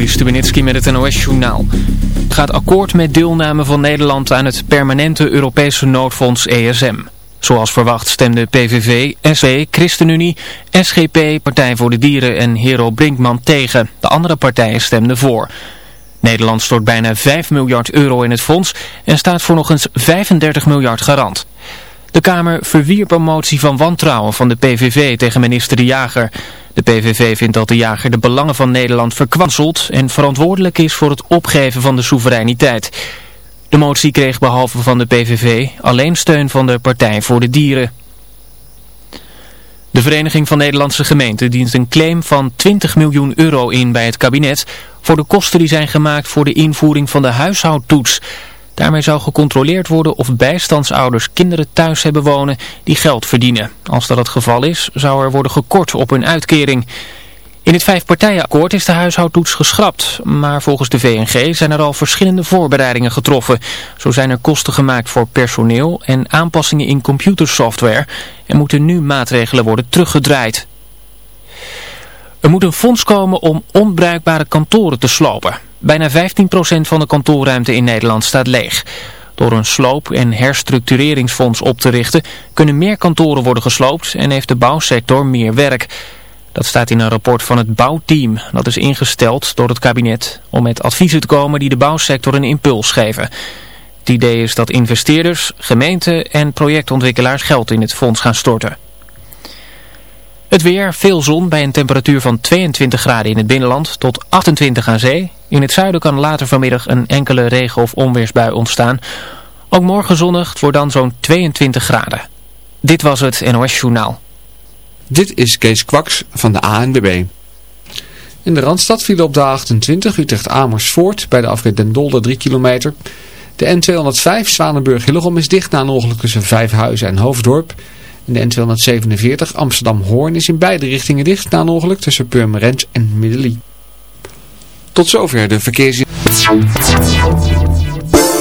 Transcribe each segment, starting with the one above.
Juri met het NOS-journaal. Het gaat akkoord met deelname van Nederland aan het permanente Europese noodfonds ESM. Zoals verwacht stemden PVV, SP, ChristenUnie, SGP, Partij voor de Dieren en Hero Brinkman tegen. De andere partijen stemden voor. Nederland stort bijna 5 miljard euro in het fonds en staat voor nog eens 35 miljard garant. De Kamer verwierp een motie van wantrouwen van de PVV tegen minister De Jager. De PVV vindt dat De Jager de belangen van Nederland verkwanselt en verantwoordelijk is voor het opgeven van de soevereiniteit. De motie kreeg behalve van de PVV alleen steun van de Partij voor de Dieren. De Vereniging van Nederlandse Gemeenten dient een claim van 20 miljoen euro in bij het kabinet voor de kosten die zijn gemaakt voor de invoering van de huishoudtoets. Daarmee zou gecontroleerd worden of bijstandsouders kinderen thuis hebben wonen die geld verdienen. Als dat het geval is, zou er worden gekort op hun uitkering. In het vijfpartijenakkoord is de huishoudtoets geschrapt, maar volgens de VNG zijn er al verschillende voorbereidingen getroffen. Zo zijn er kosten gemaakt voor personeel en aanpassingen in computersoftware en moeten nu maatregelen worden teruggedraaid. Er moet een fonds komen om onbruikbare kantoren te slopen. Bijna 15% van de kantoorruimte in Nederland staat leeg. Door een sloop- en herstructureringsfonds op te richten kunnen meer kantoren worden gesloopt en heeft de bouwsector meer werk. Dat staat in een rapport van het bouwteam. Dat is ingesteld door het kabinet om met adviezen te komen die de bouwsector een impuls geven. Het idee is dat investeerders, gemeenten en projectontwikkelaars geld in het fonds gaan storten. Het weer, veel zon bij een temperatuur van 22 graden in het binnenland tot 28 aan zee. In het zuiden kan later vanmiddag een enkele regen- of onweersbui ontstaan. Ook morgen zonnig, het wordt dan zo'n 22 graden. Dit was het NOS Journaal. Dit is Kees Kwaks van de ANWB. In de Randstad viel op de A28 Utrecht-Amersfoort bij de afrit Den Dolder 3 kilometer. De N205 Zwanenburg-Hillegom is dicht na een ongeluk tussen Vijfhuizen en Hoofddorp. De N247 Amsterdam-Hoorn is in beide richtingen dicht na een ongeluk tussen Purmerend en Middelie. Tot zover de verkeers...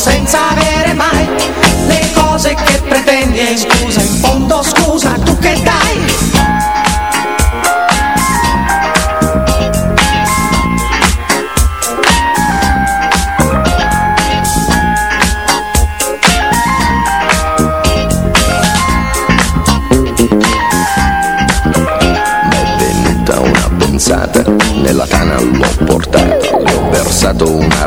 senza avere mai le cose che pretendi. Scusa in fondo scusa tu che dai? Nella tana l'ho portata, le ho versato un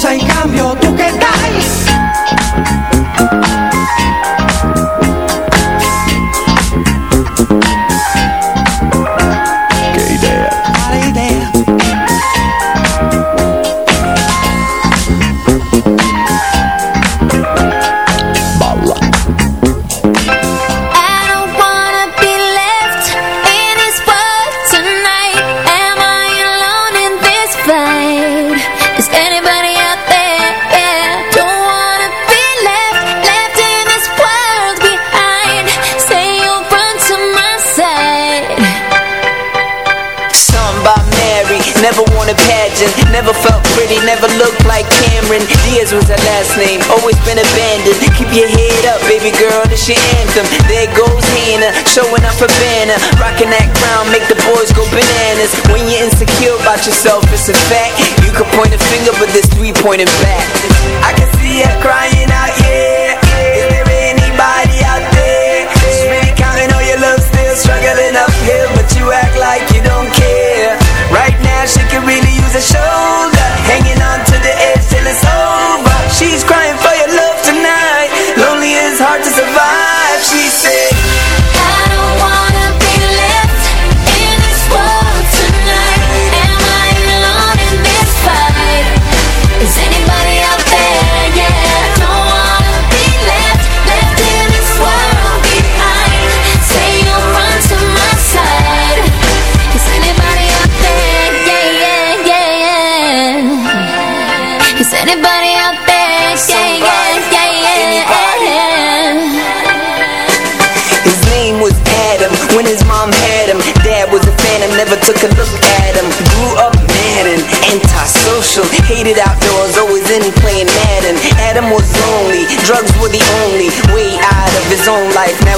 Zijn cambio Cameron. Was her last name, always been abandoned. Keep your head up, baby girl, this your anthem. There goes Hannah, showing up her banner, rocking that crown, make the boys go bananas. When you're insecure about yourself, it's a fact. You can point a finger, but there's three pointing back. I can see her crying out, yeah. Is there anybody out there? She's really counting all your love, still struggling uphill,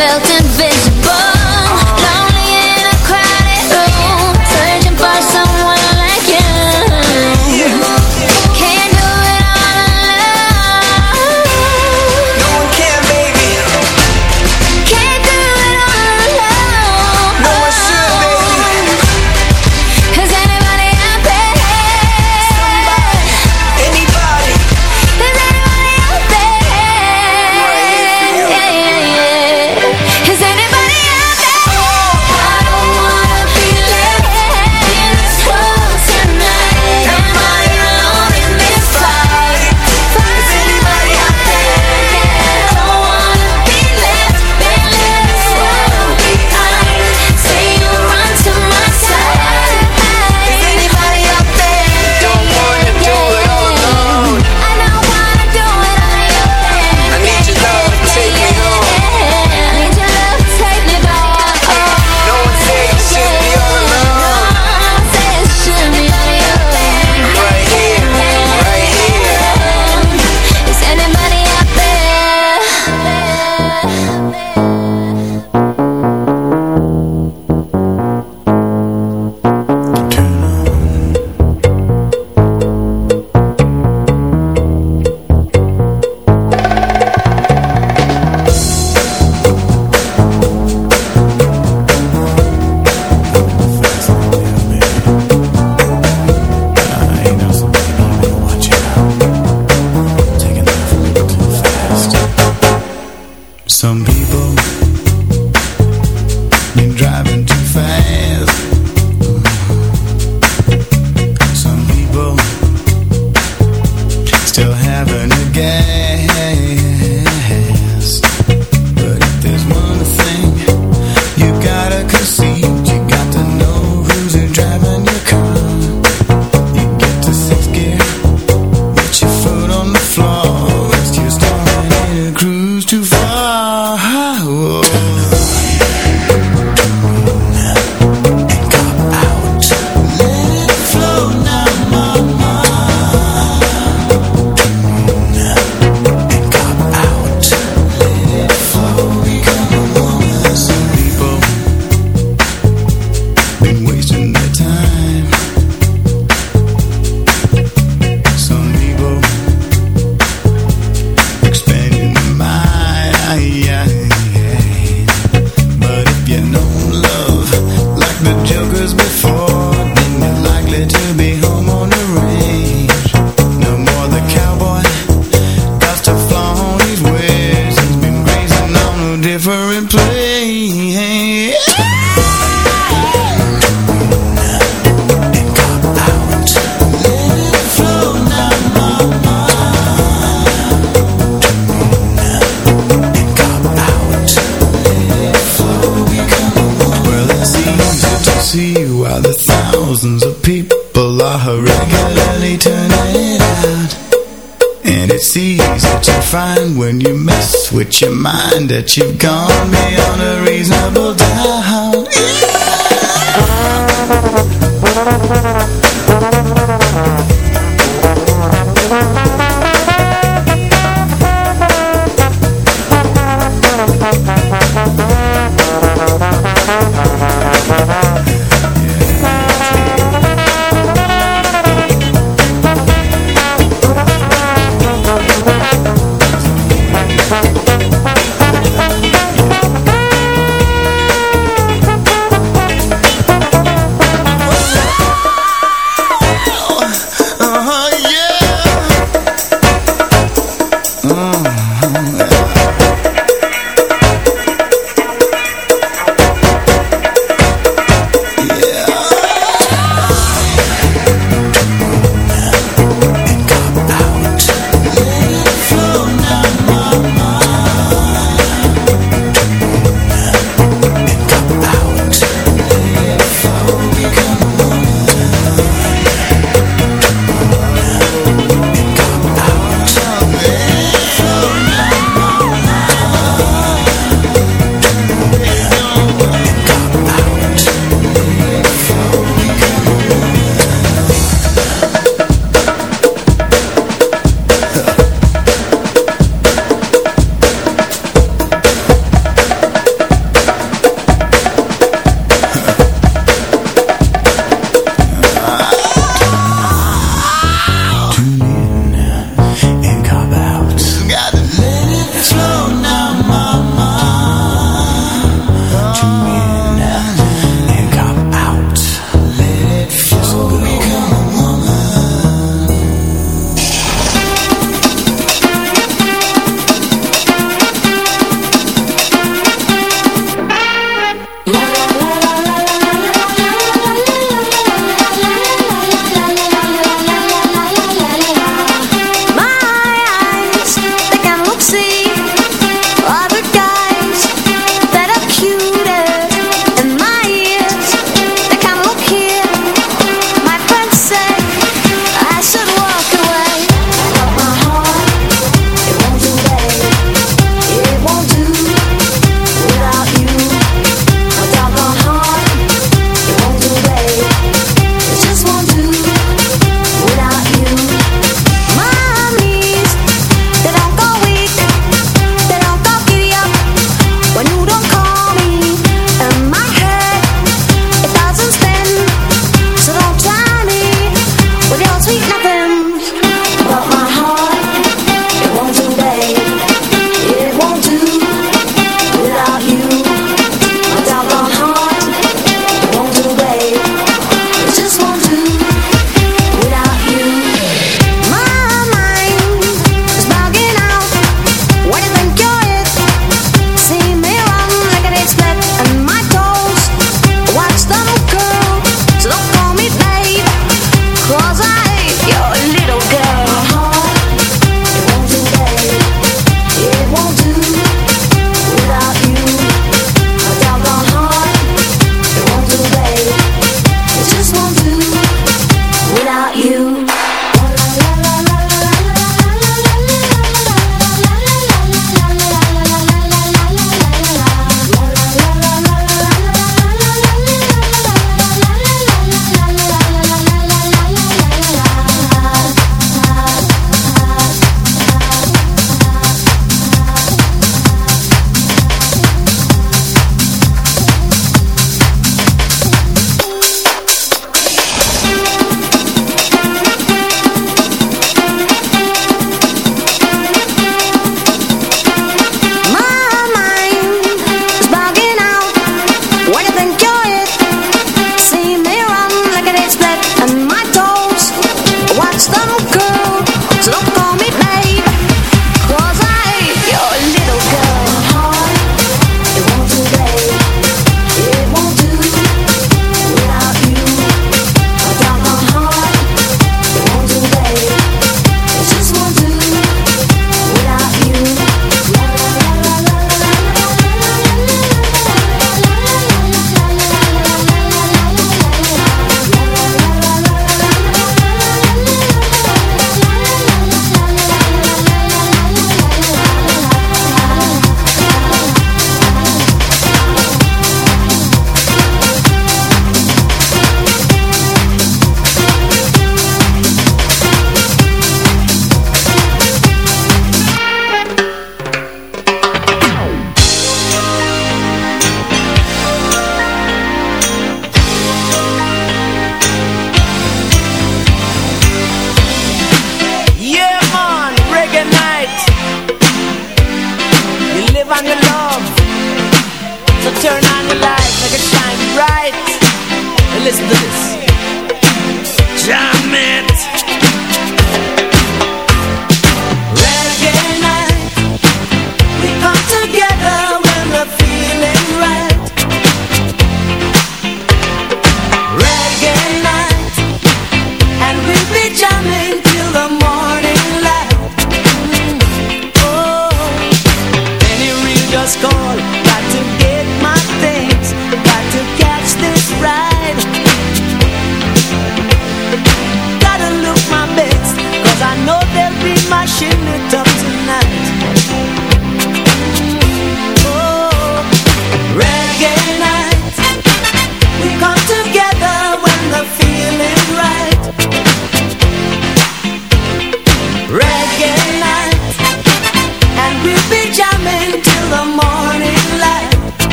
felt invisible. Gas. You've gone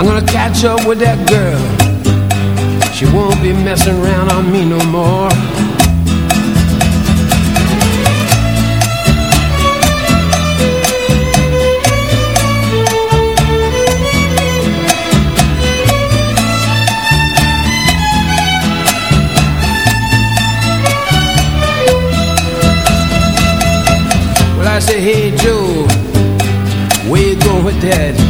I'm gonna catch up with that girl. She won't be messing around on me no more. Well, I say, hey Joe, where you going with that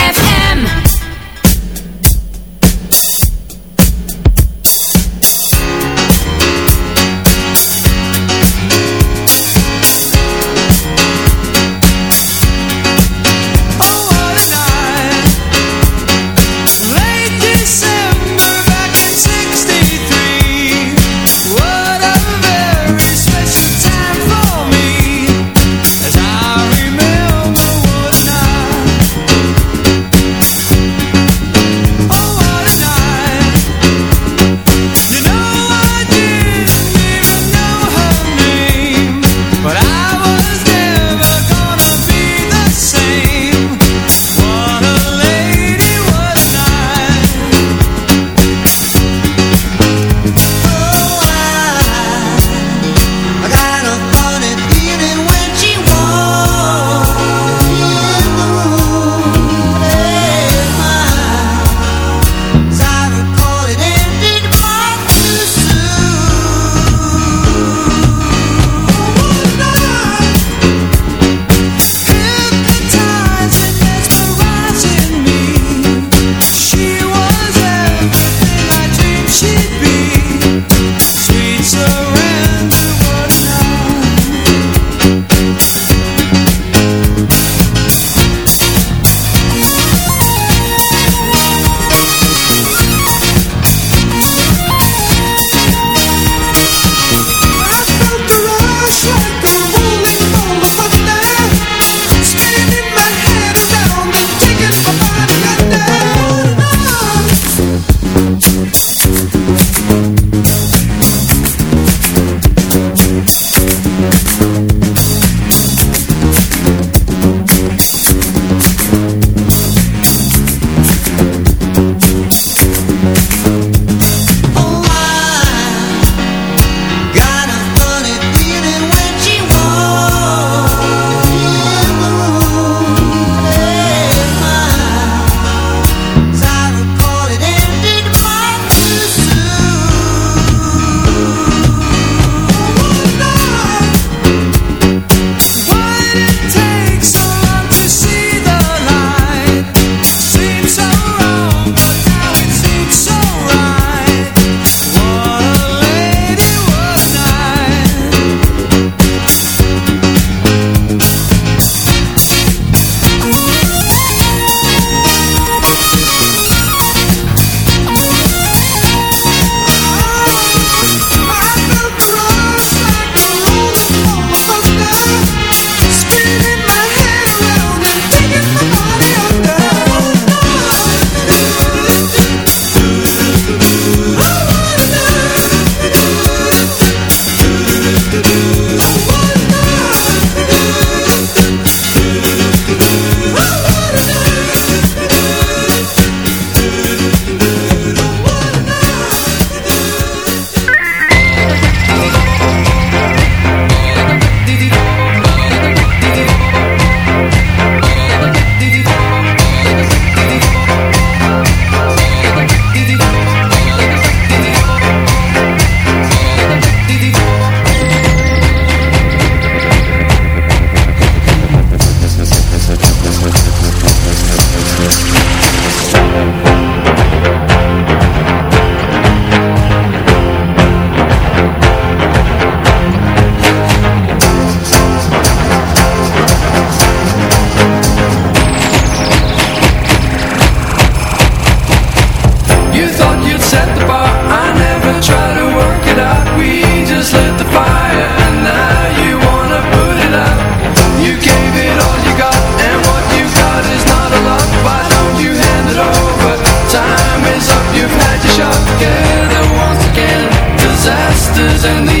and the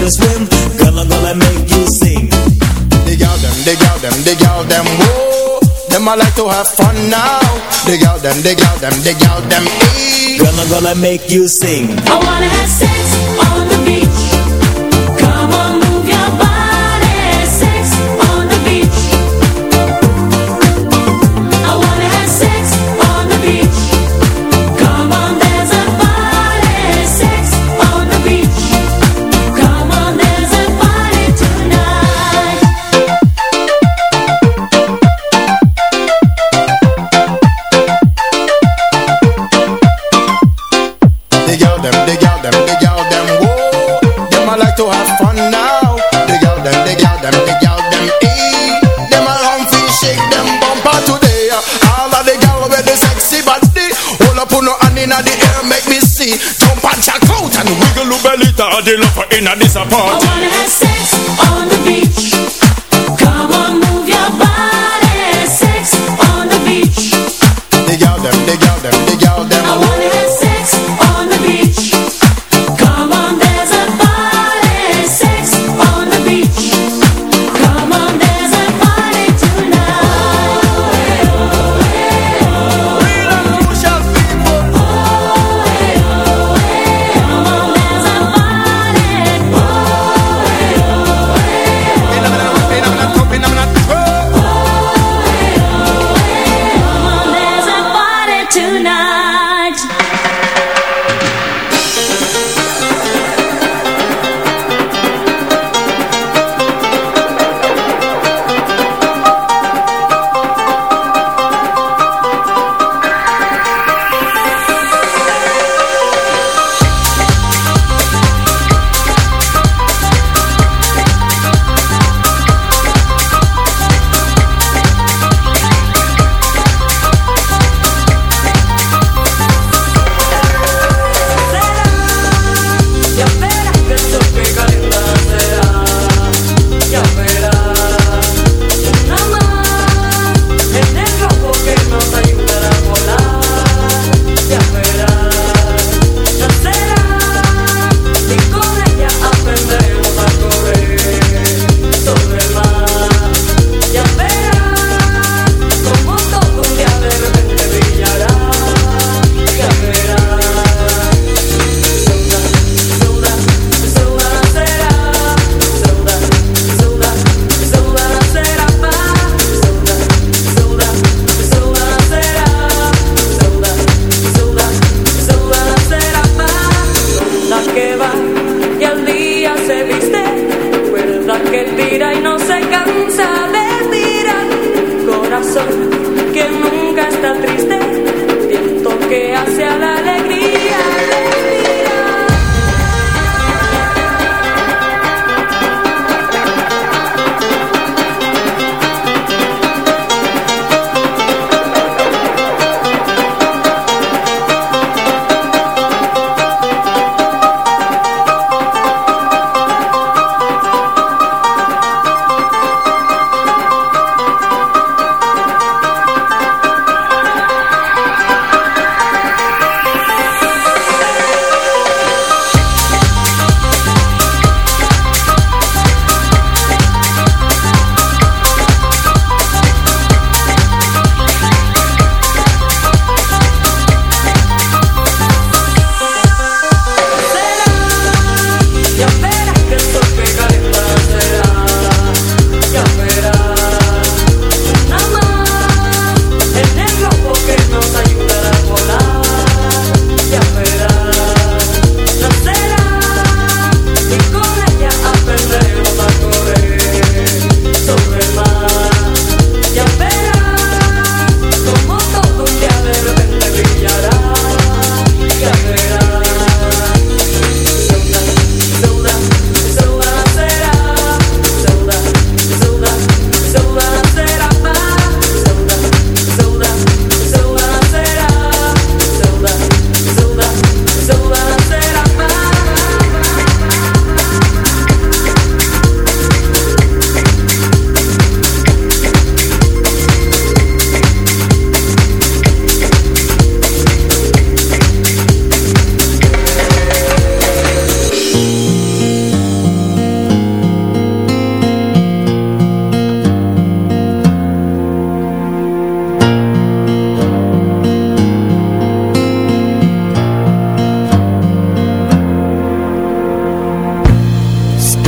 to swim. Girl, I'm gonna make you sing. Dig out them, dig out them, dig out them, whoa. Them I like to have fun now. Dig out them, dig out them, dig out them, ee. Girl, I'm gonna make you sing. I wanna have sex. the love in a disappointment.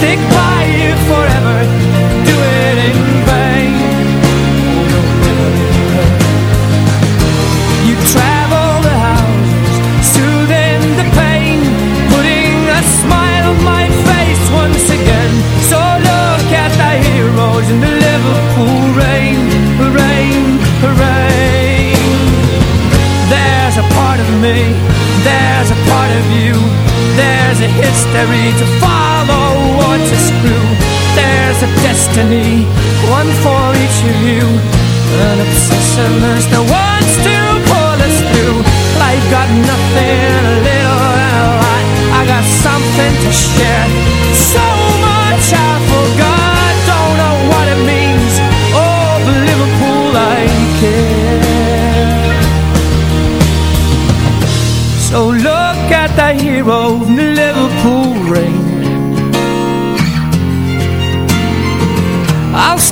stick pop destiny, one for each of you. An obsession is the ones to pull us through. I've got nothing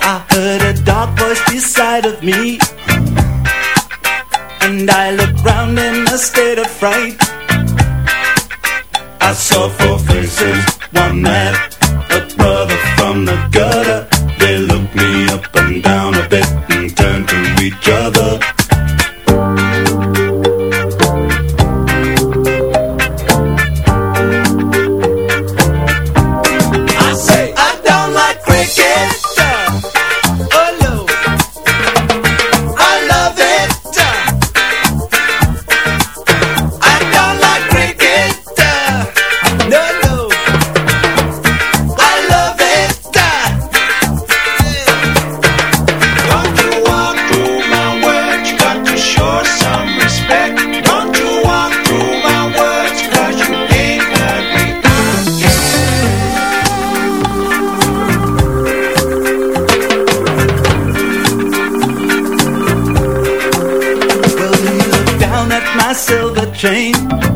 I heard a dark voice beside of me. Silver